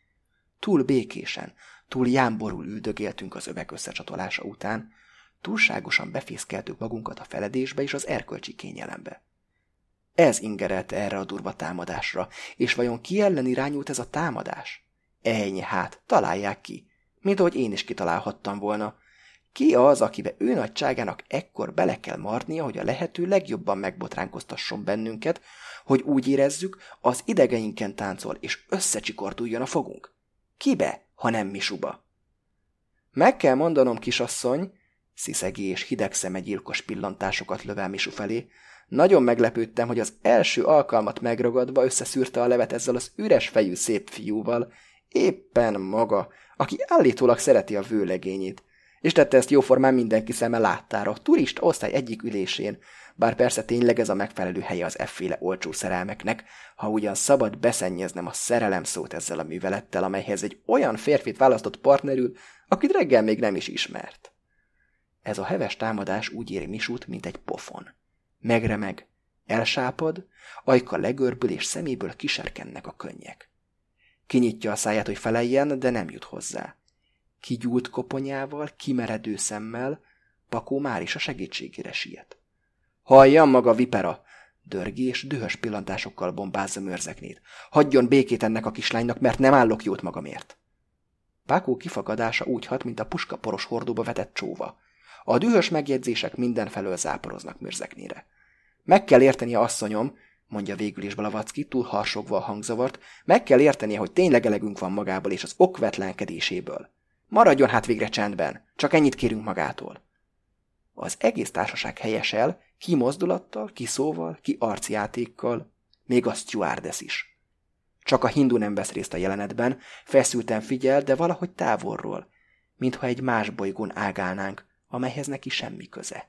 Túl békésen, túl jámborul üldögéltünk az övek összecsatolása után, túlságosan befészkeltük magunkat a feledésbe és az erkölcsi kényelembe. Ez ingerelte erre a durva támadásra, és vajon ki ellen irányult ez a támadás? Ennyi hát, találják ki, mint ahogy én is kitalálhattam volna, ki az, akibe ő nagyságának ekkor bele kell marnia, hogy a lehető legjobban megbotránkoztasson bennünket, hogy úgy érezzük, az idegeinken táncol, és összecsikorduljon a fogunk? Kibe, ha nem Misuba? Meg kell mondanom, kisasszony, sziszegi és hideg szeme gyilkos pillantásokat lövel Misu felé, nagyon meglepődtem, hogy az első alkalmat megragadva összeszűrte a levet ezzel az üres fejű szép fiúval, éppen maga, aki állítólag szereti a vőlegényét. És tette ezt jóformán mindenki szeme láttára, turista osztály egyik ülésén, bár persze tényleg ez a megfelelő helye az efféle olcsó szerelmeknek, ha ugyan szabad beszennyeznem a szerelem szót ezzel a művelettel, amelyhez egy olyan férfit választott partnerül, akit reggel még nem is ismert. Ez a heves támadás úgy éri Misút, mint egy pofon. Megremeg, elsápad, ajka legörbül és szeméből kiserkennek a könnyek. Kinyitja a száját, hogy feleljen, de nem jut hozzá kigyúlt koponyával, kimeredő szemmel, Pakó már is a segítségére siet. Halljam maga vipera! Dörgi és dühös pillantásokkal bombázza mörzeknét. Hagyjon békét ennek a kislánynak, mert nem állok jót magamért. Pákó kifakadása úgy hat, mint a puska poros hordóba vetett csóva. A dühös megjegyzések mindenfelől záporoznak mörzeknére. Meg kell érteni, asszonyom, mondja végül is Balavacki, túl harsogva a hangzavart, meg kell értenie, hogy tényleg elegünk van magából és az okvetlenkedéséből. Maradjon hát végre csendben, csak ennyit kérünk magától. Az egész társaság helyesel, ki mozdulattal, ki szóval, ki arcjátékkal, még a stewardess is. Csak a hindu nem vesz részt a jelenetben, feszülten figyel, de valahogy távolról, mintha egy más bolygón ágálnánk, amelyhez neki semmi köze.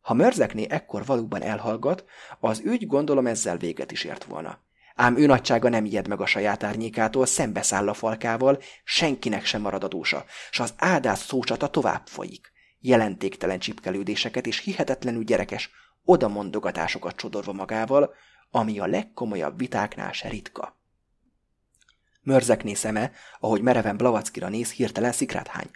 Ha mörzekné ekkor valóban elhallgat, az ügy gondolom ezzel véget is ért volna. Ám ő nagysága nem ijed meg a saját árnyékától, szembeszáll a falkával, senkinek sem marad adósa, s az áldás szócsata tovább folyik. Jelentéktelen csipkelődéseket és hihetetlenül gyerekes odamondogatásokat csodorva magával, ami a legkomolyabb vitáknál se ritka. Mörzekné szeme, ahogy mereven Blavackira néz, hirtelen szikrát hány.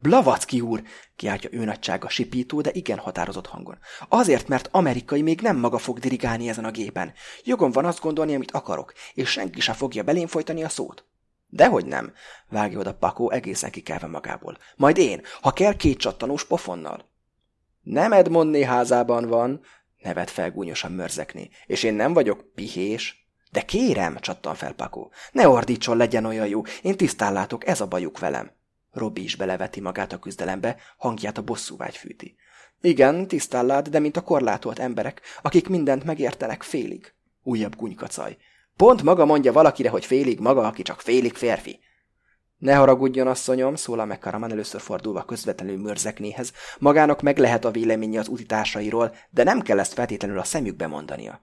Blavacki úr! kiáltja ő nagysága sipító, de igen határozott hangon. Azért, mert amerikai még nem maga fog dirigálni ezen a gépen. Jogom van azt gondolni, amit akarok, és senki sem fogja belém folytani a szót. Dehogy nem, vágja oda Pakó egészen kikelve magából. Majd én, ha kell két csattanós pofonnal. Nem Edmondné házában van, nevet felgúnyosan mörzekni. És én nem vagyok pihés. De kérem, csattan fel Pakó. Ne ordítson, legyen olyan jó. Én tisztán látok, ez a bajuk velem. Robi is beleveti magát a küzdelembe, hangját a bosszúvágy fűti. Igen, tisztán lát, de mint a korlátolt emberek, akik mindent megértenek félig. Újabb gúnykacaj. Pont maga mondja valakire, hogy félig maga, aki csak félig férfi. Ne haragudjon, asszonyom, szólal meg Karaman először fordulva közvetlenül mörzeknéhez. Magának meg lehet a véleménye az utitársairól, de nem kell ezt feltétlenül a szemükbe mondania.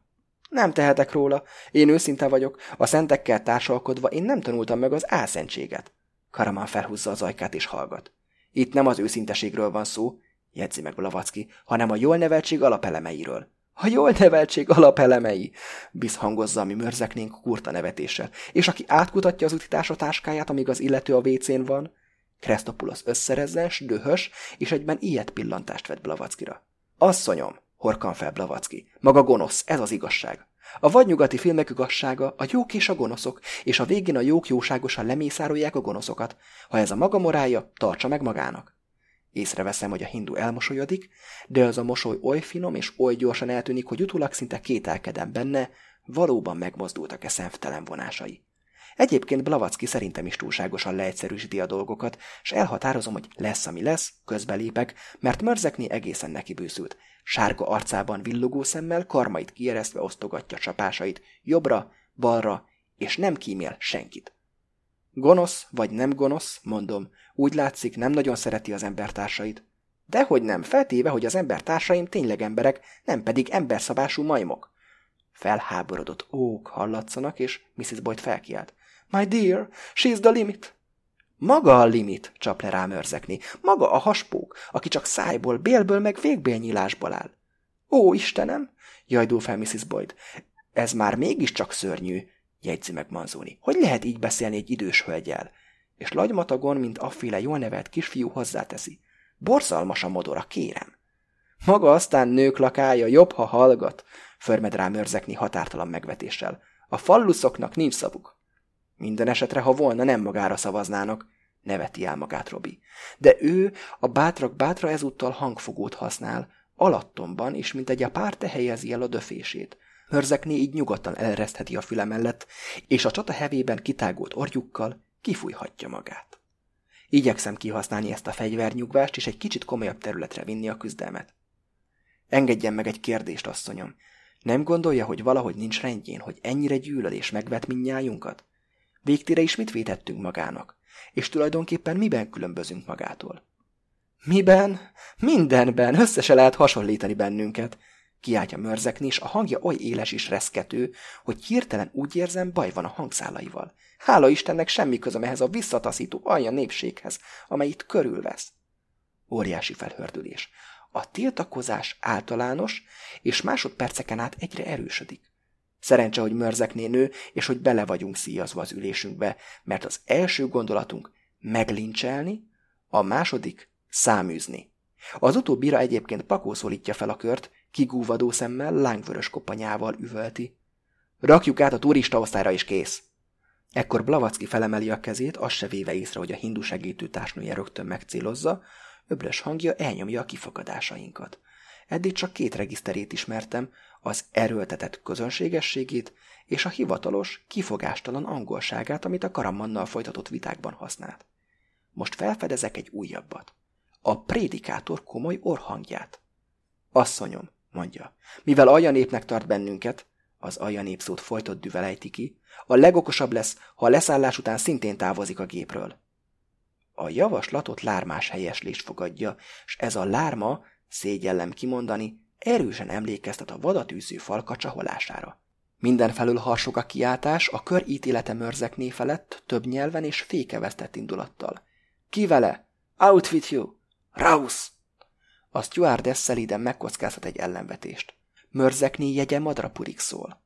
Nem tehetek róla. Én őszinte vagyok. A szentekkel társalkodva én nem tanultam meg az álszentséget. Karaman felhúzza az ajkát és hallgat. Itt nem az őszinteségről van szó, jegyzi meg Blavacki, hanem a jól neveltség alapelemeiről. A jól neveltség alapelemei, bizhangozza, ami mörzeknénk kurta nevetéssel. És aki átkutatja az utitársa táskáját, amíg az illető a vécén van, Krestopulos összerezes, dühös, és egyben ilyet pillantást vett Blavackira. Asszonyom, horkan fel Blavacki, maga gonosz, ez az igazság. A vadnyugati filmek igazsága a jók és a gonoszok, és a végén a jók jóságosan lemészárolják a gonoszokat. Ha ez a maga morálja, tartsa meg magának. Észreveszem, hogy a hindu elmosolyodik, de az a mosoly oly finom és oly gyorsan eltűnik, hogy utólag szinte kételkedem benne, valóban megmozdultak-e szemtelen vonásai. Egyébként Blavacki szerintem is túlságosan leegyszerűsíti a dolgokat, és elhatározom, hogy lesz, ami lesz, közbelépek, mert mörzekni egészen neki bűszült. Sárga arcában villogó szemmel, karmait kieresztve osztogatja csapásait, jobbra, balra, és nem kímél senkit. Gonosz vagy nem gonosz, mondom, úgy látszik, nem nagyon szereti az embertársait. Dehogy nem, feltéve, hogy az embertársaim tényleg emberek, nem pedig emberszabású majmok. Felháborodott ók hallatszanak, és Mrs. Boyd felkiált. My dear, she's the limit. Maga a limit, csap le rám őrzekni. Maga a haspók, aki csak szájból, bélből meg végbélnyílásból áll. Ó, Istenem! jajdul fel Mrs. Boyd. Ez már mégiscsak szörnyű, jegyzi meg Manzoni. Hogy lehet így beszélni egy idős hölgyel? És lagymatagon, mint afféle jól nevelt kisfiú hozzáteszi. Borzalmas a modora, kérem. Maga aztán nők lakája, jobb, ha hallgat, förmed rám őrzekni határtalan megvetéssel. A falluszoknak nincs szavuk. Minden esetre, ha volna, nem magára szavaznának, neveti el magát Robi. De ő a bátrak bátra ezúttal hangfogót használ, alattomban, és mint egy a párte helyezi el a döfését. Hörzekné így nyugodtan eleresztheti a füle mellett, és a csata hevében kitágult orjukkal kifújhatja magát. Igyekszem kihasználni ezt a fegyvernyugvást, és egy kicsit komolyabb területre vinni a küzdelmet. Engedjen meg egy kérdést, asszonyom. Nem gondolja, hogy valahogy nincs rendjén, hogy ennyire gyűlölés megvet minnyájunkat? Végtére is mit vétettünk magának? És tulajdonképpen miben különbözünk magától? Miben? Mindenben, össze se lehet hasonlítani bennünket, kiáltja mörzekni, és a hangja oly éles és reszkető, hogy hirtelen úgy érzem, baj van a hangszálaival. Hála Istennek semmi közöm ehhez a visszataszító alja népséghez, amely itt körülvesz. Óriási felhördülés. A tiltakozás általános, és másodperceken át egyre erősödik. Szerencse, hogy mörzekné nő, és hogy bele vagyunk szíjazva az ülésünkbe, mert az első gondolatunk meglincselni, a második száműzni. Az utóbbira egyébként Pakó szólítja fel a kört, kigúvadó szemmel, lángvörös kopanyával üvölti. Rakjuk át a turista osztályra is kész! Ekkor Blavacki felemeli a kezét, azt se véve észre, hogy a hindu segítő társnője rögtön megcélozza, öblös hangja elnyomja a kifagadásainkat. Eddig csak két regiszterét ismertem, az erőltetett közönségességét és a hivatalos, kifogástalan angolságát, amit a karamannal folytatott vitákban használt. Most felfedezek egy újabbat. A prédikátor komoly orhangját. Asszonyom, mondja, mivel alja népnek tart bennünket, az alja népszót folytott düvelejti ki, a legokosabb lesz, ha a leszállás után szintén távozik a gépről. A javaslatot lármás helyeslés fogadja, és ez a lárma, szégyellem kimondani, erősen emlékeztet a vadatűző falka csaholására. Mindenfelől harsog a kiáltás, a kör ítélete mörzekné felett, több nyelven és fékevesztett indulattal. Ki vele? Out with you! Raus! A stewardess szelíden megkockáztat egy ellenvetést. Mörzekné jegye madrapurig szól.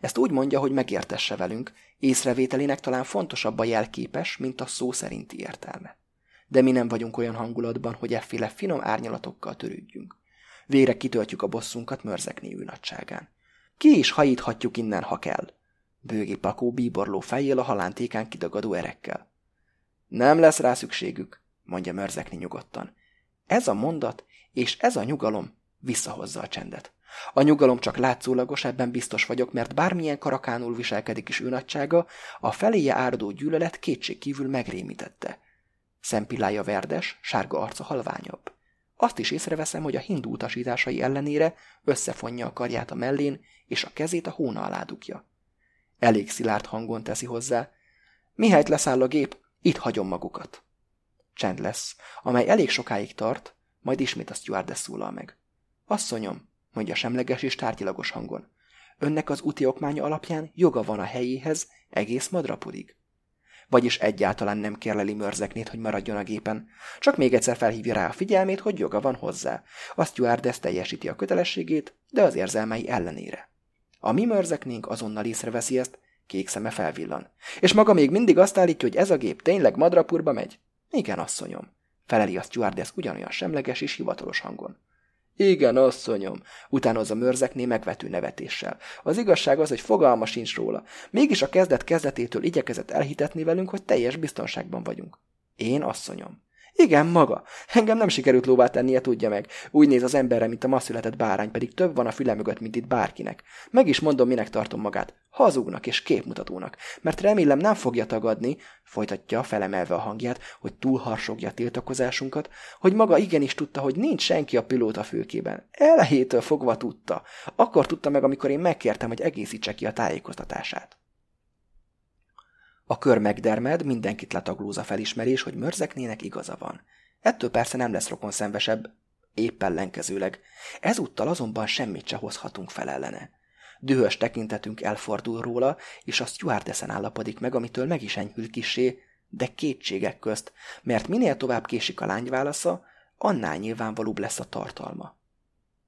Ezt úgy mondja, hogy megértesse velünk, észrevételének talán fontosabb a jelképes, mint a szó szerinti értelme. De mi nem vagyunk olyan hangulatban, hogy efféle finom árnyalatokkal törődjünk. Vére kitöltjük a bosszunkat mörzekné ő nagyságán. Ki is hajíthatjuk innen, ha kell. Bőgi pakó bíborló fejjel a halántékán kidagadó erekkel. Nem lesz rá szükségük, mondja mörzekni nyugodtan. Ez a mondat és ez a nyugalom visszahozza a csendet. A nyugalom csak látszólagos, ebben biztos vagyok, mert bármilyen karakánul viselkedik is ő nagysága, a feléje áradó gyűlölet kétség kívül megrémítette. Szempillája verdes, sárga arca halványabb. Azt is észreveszem, hogy a hindu utasításai ellenére összefonja a karját a mellén, és a kezét a hóna alá dugja. Elég szilárd hangon teszi hozzá. Mihelyt leszáll a gép, itt hagyom magukat. Csend lesz, amely elég sokáig tart, majd ismét a stewardess szólal meg. Asszonyom, mondja semleges és tárgyilagos hangon. Önnek az úti okmánya alapján joga van a helyéhez egész madrapudig. Vagyis egyáltalán nem kérleli mörzeknét, hogy maradjon a gépen. Csak még egyszer felhívja rá a figyelmét, hogy joga van hozzá. A stewardess teljesíti a kötelességét, de az érzelmei ellenére. A mi mörzeknénk azonnal észreveszi ezt, kék szeme felvillan. És maga még mindig azt állítja, hogy ez a gép tényleg madrapurba megy? Igen, asszonyom. Feleli a stewardess ugyanolyan semleges és hivatalos hangon. Igen, asszonyom, utánozza mörzekné megvető nevetéssel. Az igazság az, hogy fogalma sincs róla. Mégis a kezdet kezdetétől igyekezett elhitetni velünk, hogy teljes biztonságban vagyunk. Én, asszonyom. Igen, maga. Engem nem sikerült lóvá tennie, tudja meg. Úgy néz az emberre, mint a ma született bárány, pedig több van a füle mögött, mint itt bárkinek. Meg is mondom, minek tartom magát. Hazugnak és képmutatónak. Mert remélem nem fogja tagadni, folytatja, felemelve a hangját, hogy túlharsogja a tiltakozásunkat, hogy maga igenis tudta, hogy nincs senki a pilóta fülkében. Elejétől fogva tudta. Akkor tudta meg, amikor én megkértem, hogy egészítse ki a tájékoztatását. A kör megdermed, mindenkit letaglóz a felismerés, hogy mörzeknének igaza van. Ettől persze nem lesz rokon szenvesebb, épp ellenkezőleg. Ezúttal azonban semmit se hozhatunk fel ellene. Dühös tekintetünk elfordul róla, és a stewardeszen állapodik meg, amitől meg is enyhül kisé, de kétségek közt, mert minél tovább késik a lány válasza, annál nyilvánvalóbb lesz a tartalma.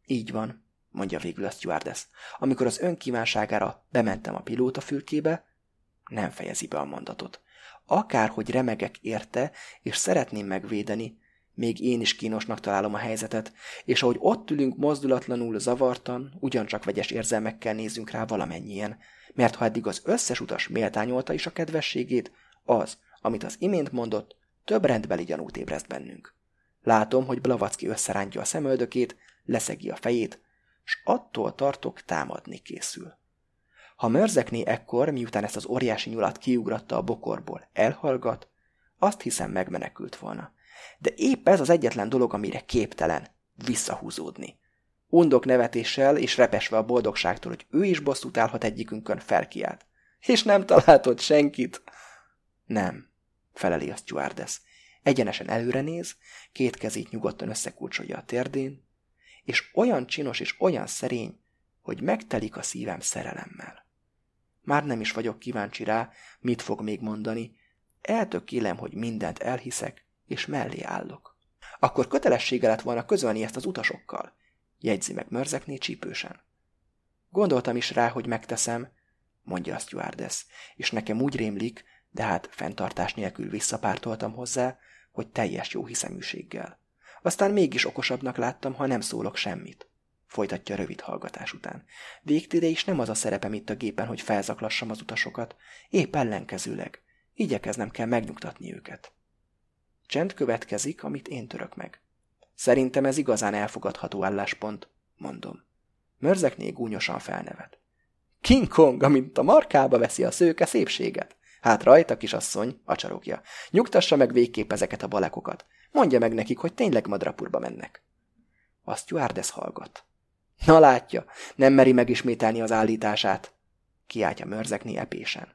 Így van, mondja végül a stewardess. Amikor az önkívánságára bementem a pilóta fülkébe, nem fejezi be a mondatot. Akárhogy remegek érte, és szeretném megvédeni, még én is kínosnak találom a helyzetet, és ahogy ott ülünk mozdulatlanul, zavartan, ugyancsak vegyes érzelmekkel nézünk rá valamennyien, mert ha eddig az összes utas méltányolta is a kedvességét, az, amit az imént mondott, több rendbeli gyanút ébreszt bennünk. Látom, hogy Blavacki összerántja a szemöldökét, leszegi a fejét, s attól tartok támadni készül. Ha mörzekné ekkor, miután ezt az óriási nyulat kiugratta a bokorból, elhallgat, azt hiszem megmenekült volna. De épp ez az egyetlen dolog, amire képtelen visszahúzódni. Undok nevetéssel és repesve a boldogságtól, hogy ő is bosszút állhat egyikünkön, felkiált. És nem találtott senkit? Nem, feleli a stewardess. Egyenesen előre néz, két kezét nyugodtan összekulcsolja a térdén, és olyan csinos és olyan szerény, hogy megtelik a szívem szerelemmel. Már nem is vagyok kíváncsi rá, mit fog még mondani. Eltökélem, hogy mindent elhiszek, és mellé állok. Akkor kötelessége lett volna közölni ezt az utasokkal, jegyzi meg mörzekné csípősen. Gondoltam is rá, hogy megteszem, mondja a stewardess, és nekem úgy rémlik, de hát fenntartás nélkül visszapártoltam hozzá, hogy teljes jó hiszeműséggel. Aztán mégis okosabbnak láttam, ha nem szólok semmit folytatja rövid hallgatás után. Végtére is nem az a szerepem itt a gépen, hogy felzaklassam az utasokat, épp ellenkezőleg. Igyekeznem kell megnyugtatni őket. Csend következik, amit én török meg. Szerintem ez igazán elfogadható álláspont, mondom. Mörzekné gúnyosan felnevet. King Kong, amint a markába veszi a szőke szépséget. Hát rajta, kisasszony, acsarogja. Nyugtassa meg végképp ezeket a balekokat. Mondja meg nekik, hogy tényleg madrapurba mennek. A stewardess hallgat. Na látja, nem meri megismételni az állítását. Kiáltja mörzekni epésen.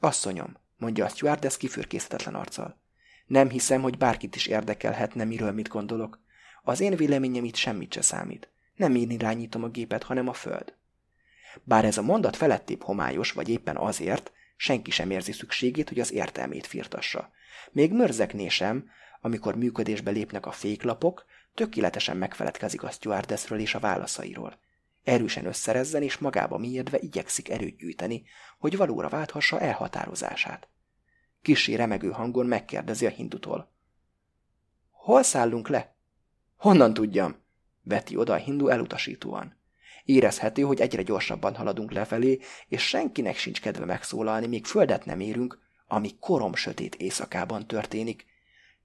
Asszonyom, mondja a stewardess kifürkészhetetlen arccal. Nem hiszem, hogy bárkit is érdekelhetne, miről mit gondolok. Az én véleményem itt semmit se számít. Nem én irányítom a gépet, hanem a föld. Bár ez a mondat felettébb homályos, vagy éppen azért, senki sem érzi szükségét, hogy az értelmét firtassa. Még mörzekné amikor működésbe lépnek a féklapok, tökéletesen megfeledkezik a stewardessről és a válaszairól. Erősen összerezzen és magába mélyedve igyekszik erőt gyűjteni, hogy valóra válthassa elhatározását. Kissé remegő hangon megkérdezi a hindutól. Hol szállunk le? Honnan tudjam? veti oda a hindu elutasítóan. Érezhető, hogy egyre gyorsabban haladunk lefelé, és senkinek sincs kedve megszólalni, míg földet nem érünk, ami korom sötét éjszakában történik,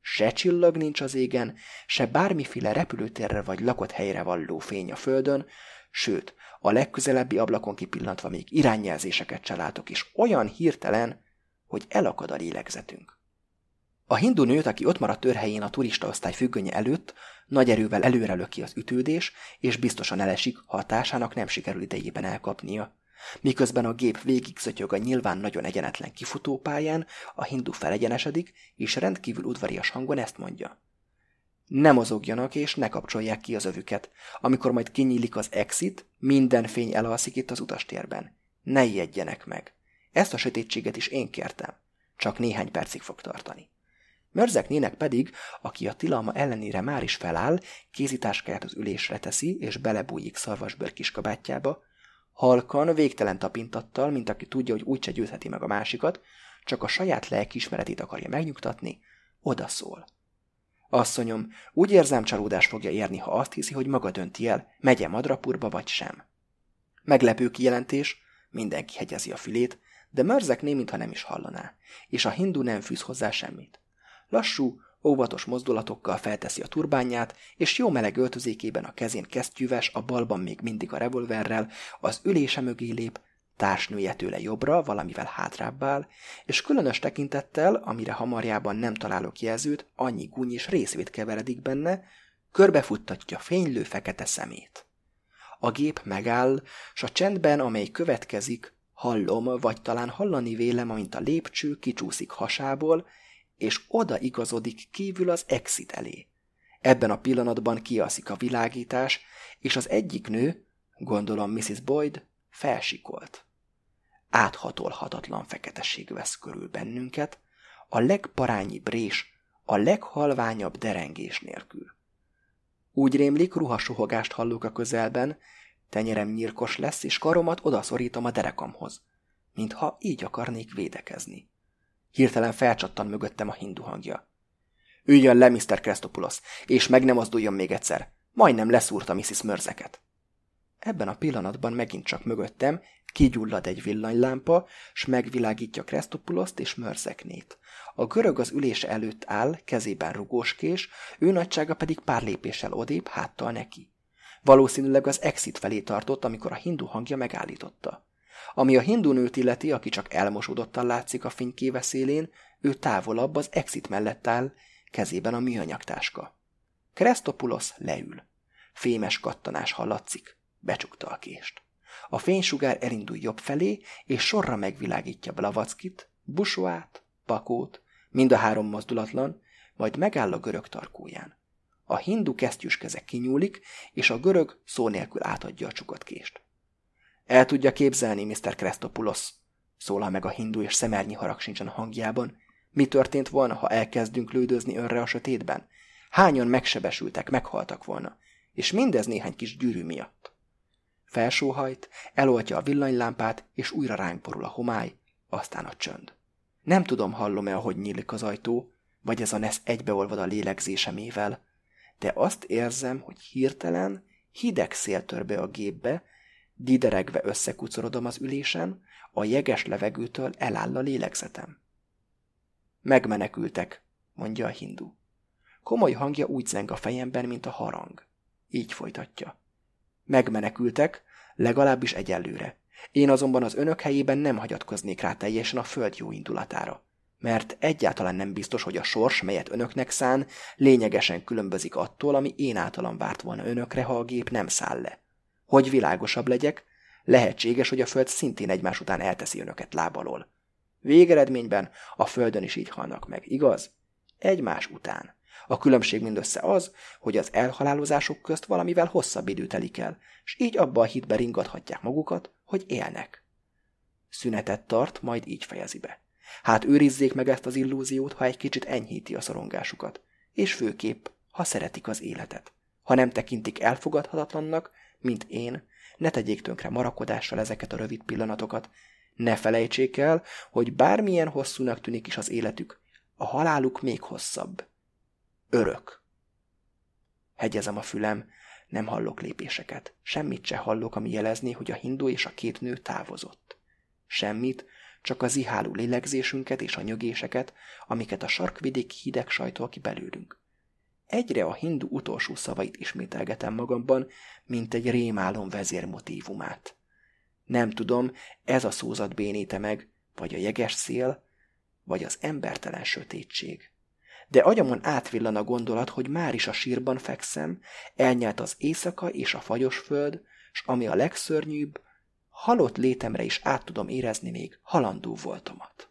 Se csillag nincs az égen, se bármiféle repülőtérre vagy lakott helyre valló fény a földön, sőt, a legközelebbi ablakon kipillantva még irányjelzéseket csaláltok, és olyan hirtelen, hogy elakad a lélegzetünk. A hindu nőt, aki ott maradt törhelyén a turistaosztály függönye előtt, nagy erővel előre löki az ütődés, és biztosan elesik, ha a társának nem sikerül idejében elkapnia. Miközben a gép végig szötyög a nyilván nagyon egyenetlen kifutópályán, a hindu felegyenesedik, és rendkívül udvarias hangon ezt mondja. Ne mozogjanak, és ne kapcsolják ki az övüket. Amikor majd kinyílik az exit, minden fény elalszik itt az utastérben. Ne ijedjenek meg. Ezt a sötétséget is én kértem. Csak néhány percig fog tartani. Mörzeknének pedig, aki a tilalma ellenére már is feláll, kézitáskáját az ülésre teszi, és belebújik szarvasbőr kiskabátjába, halkan, végtelen tapintattal, mint aki tudja, hogy úgyse győzheti meg a másikat, csak a saját lelkiismeretét akarja megnyugtatni, odaszól. Asszonyom, úgy érzem csalódás fogja érni, ha azt hiszi, hogy maga dönti el, megye madrapurba vagy sem. Meglepő kijelentés, mindenki hegyezi a fülét, de Mörzekné, mintha nem is hallaná, és a hindu nem fűz hozzá semmit. Lassú, óvatos mozdulatokkal felteszi a turbányát, és jó meleg öltözékében a kezén kesztyűves, a balban még mindig a revolverrel, az ülése mögé lép, társnője tőle jobbra, valamivel hátrább áll, és különös tekintettel, amire hamarjában nem találok jelzőt, annyi gúny és részvét keveredik benne, körbefuttatja fénylő fekete szemét. A gép megáll, s a csendben, amely következik, hallom, vagy talán hallani vélem, amint a lépcső kicsúszik hasából, és oda igazodik kívül az exit elé. Ebben a pillanatban kiaszik a világítás, és az egyik nő, gondolom Mrs. Boyd, felsikolt. Áthatolhatatlan feketesség vesz körül bennünket, a legparányi brés, a leghalványabb derengés nélkül. Úgy rémlik, ruhasuhogást hallok a közelben, tenyerem nyírkos lesz, és karomat odaszorítom a derekamhoz, mintha így akarnék védekezni. Hirtelen felcsattan mögöttem a hindu hangja. Üljön le, Mr. Krestopulos, és meg nem azduljon még egyszer. Majdnem leszúrta Mrs. Mörzeket. Ebben a pillanatban megint csak mögöttem kigyullad egy villanylámpa, s megvilágítja Krestopuloszt és Mörzeknét. A görög az ülése előtt áll, kezében rugóskés, ő nagysága pedig pár lépéssel odébb, háttal neki. Valószínűleg az exit felé tartott, amikor a hindu hangja megállította. Ami a hindu nőt illeti, aki csak elmosódottan látszik a fénykéve szélén, ő távolabb az exit mellett áll, kezében a műanyagtáska. Krestopulos leül. Fémes kattanás hallatszik. Becsukta a kést. A fénysugár elindul jobb felé, és sorra megvilágítja Blavackit, Busoát, Pakót, mind a három mozdulatlan, majd megáll a görög tarkóján. A hindu kesztyűs keze kinyúlik, és a görög szó nélkül átadja a csukott kést. El tudja képzelni, Mr. Krestopulos, szólal meg a hindu, és szemernyi harag sincsen a hangjában. Mi történt volna, ha elkezdünk lődözni önre a sötétben? Hányan megsebesültek, meghaltak volna, és mindez néhány kis gyűrű miatt. Felsóhajt, eloltja a villanylámpát, és újra ránk borul a homály, aztán a csönd. Nem tudom, hallom-e, ahogy nyílik az ajtó, vagy ez a nesz egybeolvad a lélegzésemével, de azt érzem, hogy hirtelen hideg szél tör be a gépbe, Dideregve összekucorodom az ülésen, a jeges levegőtől eláll a lélegzetem. Megmenekültek, mondja a hindu. Komoly hangja úgy zeng a fejemben, mint a harang. Így folytatja. Megmenekültek, legalábbis egyelőre. Én azonban az önök helyében nem hagyatkoznék rá teljesen a föld jó indulatára. Mert egyáltalán nem biztos, hogy a sors, melyet önöknek szán, lényegesen különbözik attól, ami én általam várt volna önökre, ha a gép nem száll le. Hogy világosabb legyek, lehetséges, hogy a Föld szintén egymás után elteszi önöket lábalól. Végeredményben a Földön is így halnak meg, igaz? Egymás után. A különbség mindössze az, hogy az elhalálozások közt valamivel hosszabb idő telik el, és így abba a hitbe ringathatják magukat, hogy élnek. Szünetet tart, majd így fejezi be. Hát őrizzék meg ezt az illúziót, ha egy kicsit enyhíti a szorongásukat, és főképp, ha szeretik az életet. Ha nem tekintik elfogadhatatlannak, mint én, ne tegyék tönkre marakodással ezeket a rövid pillanatokat, ne felejtsék el, hogy bármilyen hosszúnak tűnik is az életük, a haláluk még hosszabb. Örök. Hegyezem a fülem, nem hallok lépéseket. Semmit se hallok, ami jelezné, hogy a hindu és a két nő távozott. Semmit, csak a ziháló lélegzésünket és a nyögéseket, amiket a sarkvidék hideg sajtol ki belőlünk. Egyre a hindu utolsó szavait ismételgetem magamban, mint egy rémálom vezérmotívumát. Nem tudom, ez a szózat béníte meg, vagy a jeges szél, vagy az embertelen sötétség. De agyamon átvillan a gondolat, hogy már is a sírban fekszem, elnyelt az éjszaka és a fagyos föld, s ami a legszörnyűbb, halott létemre is át tudom érezni még halandó voltomat.